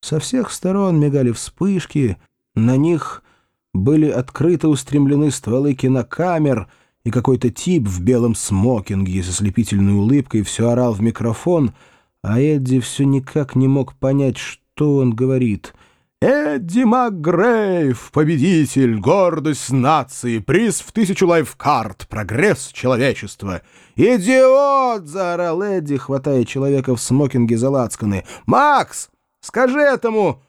Со всех сторон мигали вспышки, на них были открыто устремлены стволы кинокамер, и какой-то тип в белом смокинге с ослепительной улыбкой все орал в микрофон, а Эдди все никак не мог понять, что он говорит. «Эдди МакГрейв, победитель, гордость нации, приз в тысячу лайфкарт, прогресс человечества!» «Идиот!» — заорал Эдди, хватая человека в смокинге за лацканы. «Макс, скажи этому...»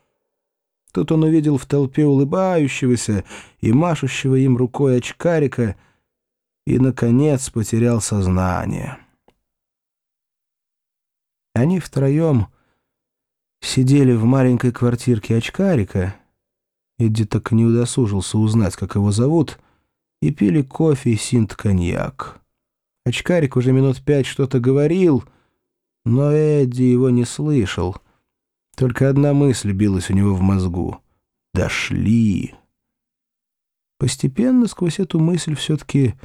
Тут он увидел в толпе улыбающегося и машущего им рукой очкарика и, наконец, потерял сознание. Они втроем сидели в маленькой квартирке очкарика, Эдди так не удосужился узнать, как его зовут, и пили кофе и синт-коньяк. Очкарик уже минут пять что-то говорил, но Эдди его не слышал — только одна мысль билась у него в мозгу. «Дошли!» Постепенно сквозь эту мысль все-таки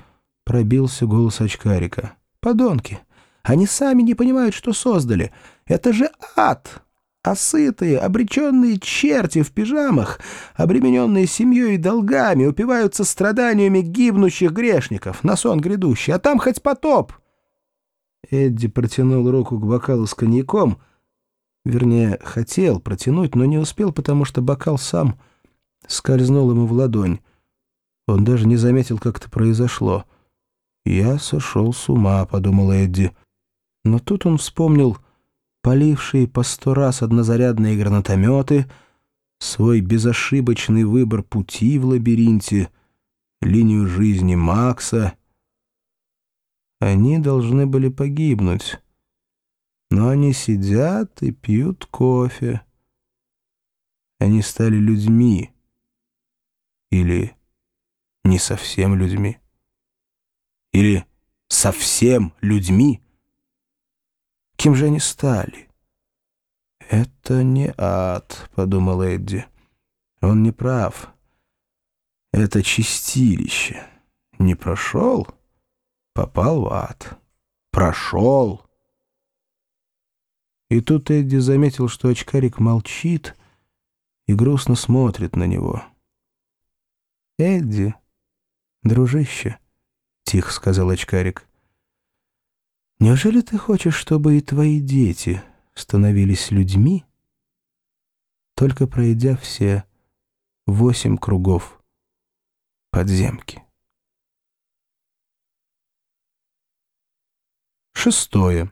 пробился голос очкарика. «Подонки! Они сами не понимают, что создали. Это же ад!» А сытые, обреченные черти в пижамах, обремененные семьей и долгами, упиваются страданиями гибнущих грешников на сон грядущий, а там хоть потоп. Эдди протянул руку к бокалу с коньяком — Вернее, хотел протянуть, но не успел, потому что бокал сам скользнул ему в ладонь. Он даже не заметил, как это произошло. «Я сошел с ума», — подумал Эдди. Но тут он вспомнил полившие по сто раз однозарядные гранатометы, свой безошибочный выбор пути в лабиринте, линию жизни Макса. Они должны были погибнуть но они сидят и пьют кофе. Они стали людьми. Или не совсем людьми. Или совсем людьми. Кем же они стали? «Это не ад», — подумал Эдди. Он не прав. Это чистилище. Не прошел — попал в ад. Прошел — и тут Эдди заметил, что очкарик молчит и грустно смотрит на него. «Эдди, дружище», — тихо сказал очкарик, — «неужели ты хочешь, чтобы и твои дети становились людьми, только пройдя все восемь кругов подземки?» Шестое.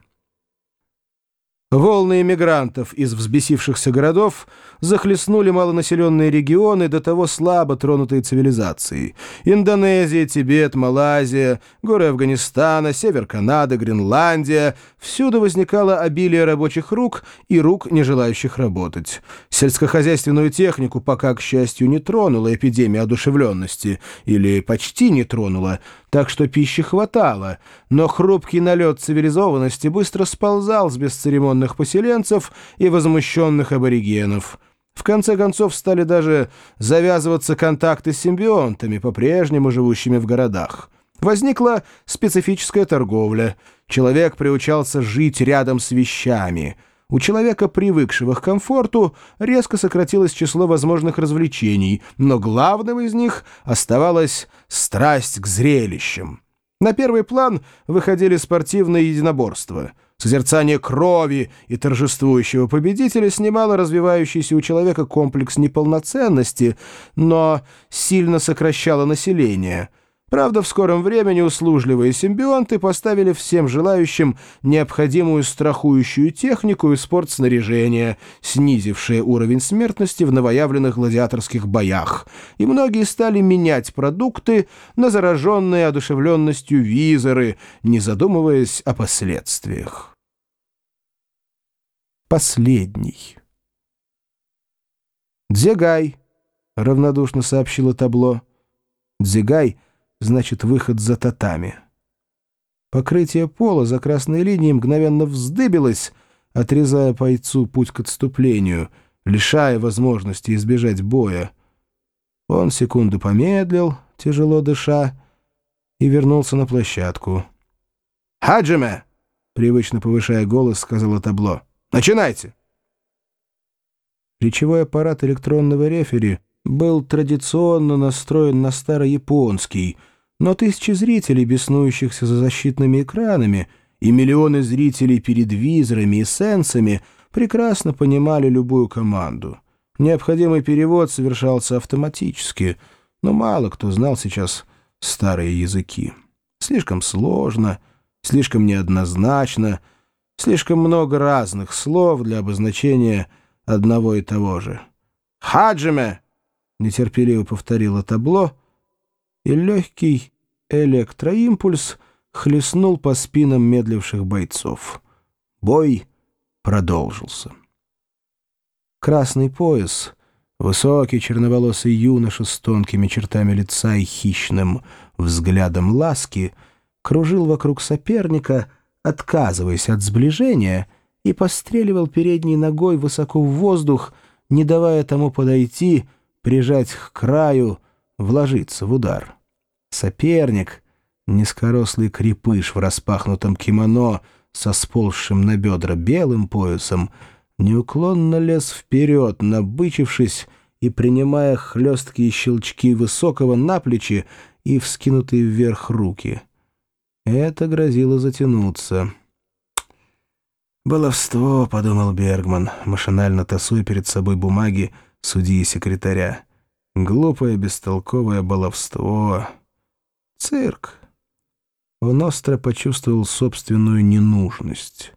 Волны иммигрантов из взбесившихся городов захлестнули малонаселенные регионы, до того слабо тронутые цивилизацией. Индонезия, Тибет, Малайзия, горы Афганистана, север Канады, Гренландия — всюду возникало обилие рабочих рук и рук, не желающих работать. Сельскохозяйственную технику пока, к счастью, не тронула эпидемия одушевленности, или почти не тронула, так что пищи хватало, но хрупкий налет цивилизованности быстро сползал с бесцеремонных поселенцев и возмущенных аборигенов. В конце концов стали даже завязываться контакты с симбионтами, по-прежнему живущими в городах. Возникла специфическая торговля. Человек приучался жить рядом с вещами — у человека, привыкшего к комфорту, резко сократилось число возможных развлечений, но главным из них оставалась страсть к зрелищам. На первый план выходили спортивные единоборства. Созерцание крови и торжествующего победителя снимало развивающийся у человека комплекс неполноценности, но сильно сокращало население — Правда, в скором времени услужливые симбионты поставили всем желающим необходимую страхующую технику и спортснаряжение, снизившее уровень смертности в новоявленных гладиаторских боях, и многие стали менять продукты на зараженные одушевленностью визоры, не задумываясь о последствиях. Последний. «Дзегай», — равнодушно сообщило табло. «Дзегай» — значит выход за татами. Покрытие пола за красной линией мгновенно вздыбилось, отрезая бойцу путь к отступлению, лишая возможности избежать боя. Он секунду помедлил, тяжело дыша, и вернулся на площадку. «Хаджиме!» — привычно повышая голос, сказала табло. «Начинайте!» Речевой аппарат электронного рефери был традиционно настроен на старояпонский, но тысячи зрителей, беснующихся за защитными экранами, и миллионы зрителей перед визорами и сенсами прекрасно понимали любую команду. Необходимый перевод совершался автоматически, но мало кто знал сейчас старые языки. Слишком сложно, слишком неоднозначно, слишком много разных слов для обозначения одного и того же. «Хаджиме!» — нетерпеливо повторило табло, и легкий электроимпульс хлестнул по спинам медливших бойцов. Бой продолжился. Красный пояс, высокий черноволосый юноша с тонкими чертами лица и хищным взглядом ласки, кружил вокруг соперника, отказываясь от сближения, и постреливал передней ногой высоко в воздух, не давая тому подойти, прижать к краю, вложиться в удар. Соперник, низкорослый крепыш в распахнутом кимоно со сползшим на бедра белым поясом, неуклонно лез вперед, набычившись и принимая хлесткие щелчки высокого на плечи и вскинутые вверх руки. Это грозило затянуться. «Баловство», — подумал Бергман, машинально тасуя перед собой бумаги судьи и секретаря. «Глупое, бестолковое баловство. Цирк». Он остро почувствовал собственную ненужность.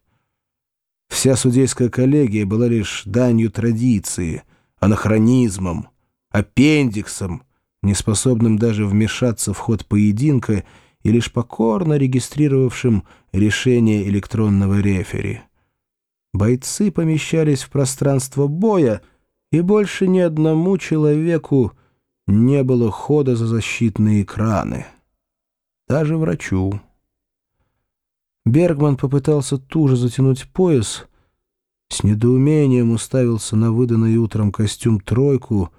Вся судейская коллегия была лишь данью традиции, анахронизмом, аппендиксом, неспособным даже вмешаться в ход поединка и лишь покорно регистрировавшим решение электронного рефери. Бойцы помещались в пространство боя, и больше ни одному человеку не было хода за защитные экраны. Даже врачу. Бергман попытался туже затянуть пояс, с недоумением уставился на выданный утром костюм «тройку»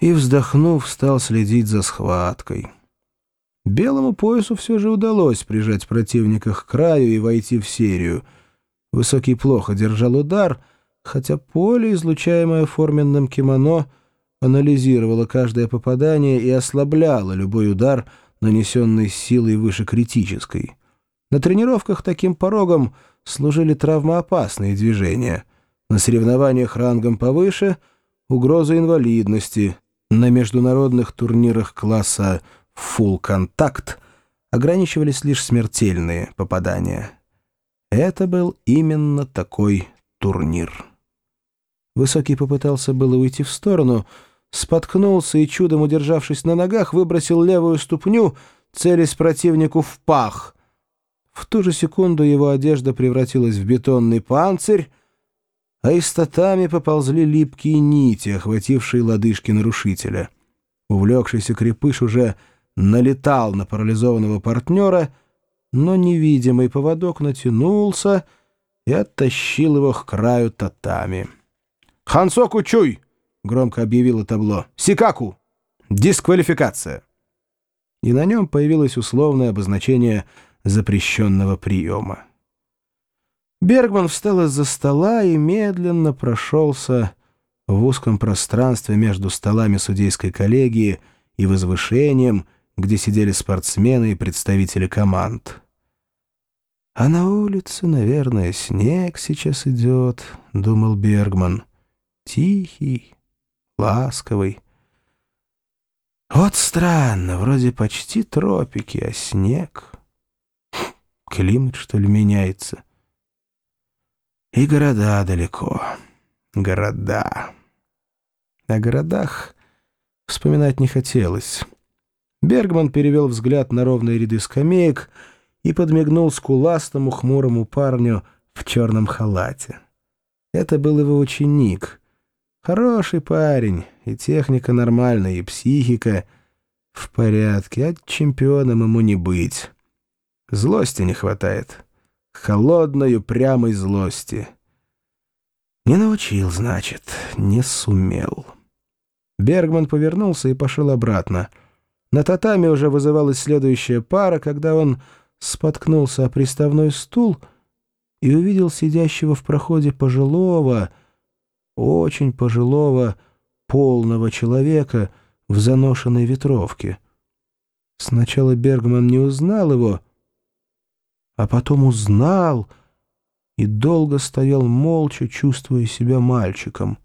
и, вздохнув, стал следить за схваткой. Белому поясу все же удалось прижать противника к краю и войти в серию. Высокий плохо держал удар, хотя поле, излучаемое форменным кимоно, анализировало каждое попадание и ослабляло любой удар, нанесенный силой выше критической. На тренировках таким порогом служили травмоопасные движения. На соревнованиях рангом повыше — угроза инвалидности. На международных турнирах класса «Full Contact» ограничивались лишь смертельные попадания. Это был именно такой турнир. Высокий попытался было уйти в сторону, споткнулся и, чудом удержавшись на ногах, выбросил левую ступню, целясь противнику в пах — в ту же секунду его одежда превратилась в бетонный панцирь, а из татами поползли липкие нити, охватившие лодыжки нарушителя. Увлекшийся крепыш уже налетал на парализованного партнера, но невидимый поводок натянулся и оттащил его к краю татами. «Хансоку чуй!» — громко объявило табло. «Сикаку! Дисквалификация!» И на нем появилось условное обозначение запрещенного приема. Бергман встал из-за стола и медленно прошелся в узком пространстве между столами судейской коллегии и возвышением, где сидели спортсмены и представители команд. «А на улице, наверное, снег сейчас идет», — думал Бергман. «Тихий, ласковый». Вот странно, вроде почти тропики, а снег... Климат, что ли, меняется? И города далеко. Города. О городах вспоминать не хотелось. Бергман перевел взгляд на ровные ряды скамеек и подмигнул скуластому хмурому парню в черном халате. Это был его ученик. Хороший парень, и техника нормальная, и психика в порядке, а чемпионом ему не быть. Злости не хватает. Холодной, упрямой злости. Не научил, значит, не сумел. Бергман повернулся и пошел обратно. На татами уже вызывалась следующая пара, когда он споткнулся о приставной стул и увидел сидящего в проходе пожилого, очень пожилого, полного человека в заношенной ветровке. Сначала Бергман не узнал его, а потом узнал и долго стоял молча, чувствуя себя мальчиком.